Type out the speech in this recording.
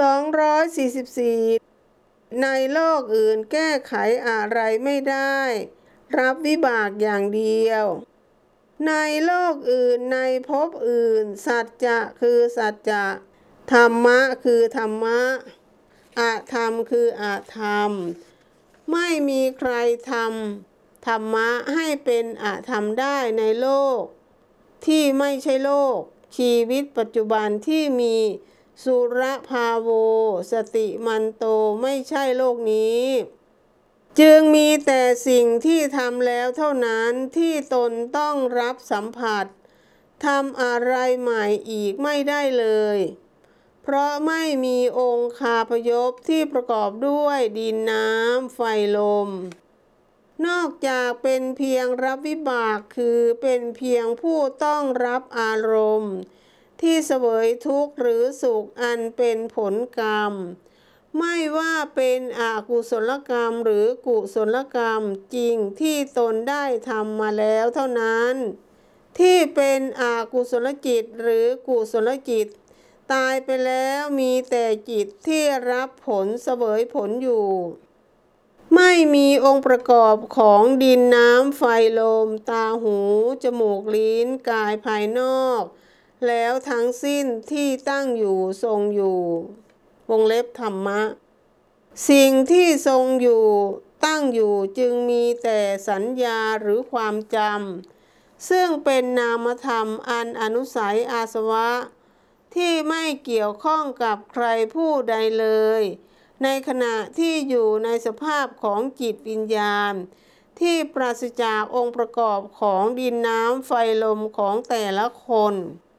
244 ในโลกอื่นแก้ไขอะไรไม่ได้ รับวิบากอย่างเดียว ในโลกอื่นในภพอื่น สัจจะคือสัจจะ ธรรมะคือธรรมะอาธรรมคืออาธรรม ไม่มีใครทำธรรมะให้เป็นอาธรรมได้ในโลก ที่ไม่ใช่โลก ชีวิตปัจจุบันที่มี สุรภาโว สติมันโตไม่ใช่โลกนี้ จึงมีแต่สิ่งที่ทำแล้วเท่านั้นที่ตนต้องรับสัมผัสทำอะไรใหม่อีกไม่ได้เลย เพราะไม่มีองค์คาพยพที่ประกอบด้วยดินน้ำไฟลม นอกจากเป็นเพียงรับวิบากคือเป็นเพียงผู้ต้องรับอารมณ์ ที่เสวยทุกข์หรือสุขอันเป็นผลกรรม ไม่ว่าเป็นอกุศลกรรมหรือกุศลกรรมจริงที่ตนได้ทำมาแล้วเท่านั้น ที่เป็นอกุศลจิตหรือกุศลจิต ตายไปแล้วมีแต่จิตที่รับผลเสวยผลอยู่ไม่มีองค์ประกอบของดินน้ำไฟลม ตาหู จมูกลิ้นกายภายนอก แล้วทั้งสิ้นที่ตั้งอยู่ทรงอยู่ วงเล็บธรรมะ สิ่งที่ทรงอยู่ตั้งอยู่จึงมีแต่สัญญาหรือความจำซึ่งเป็นนามธรรมอันอนุสัยอาสวะ ที่ไม่เกี่ยวข้องกับใครผู้ใดเลย ในขณะที่อยู่ในสภาพของจิตวิญญาณ ที่ปราศจากองค์ประกอบของดินน้ำไฟลมของแต่ละคน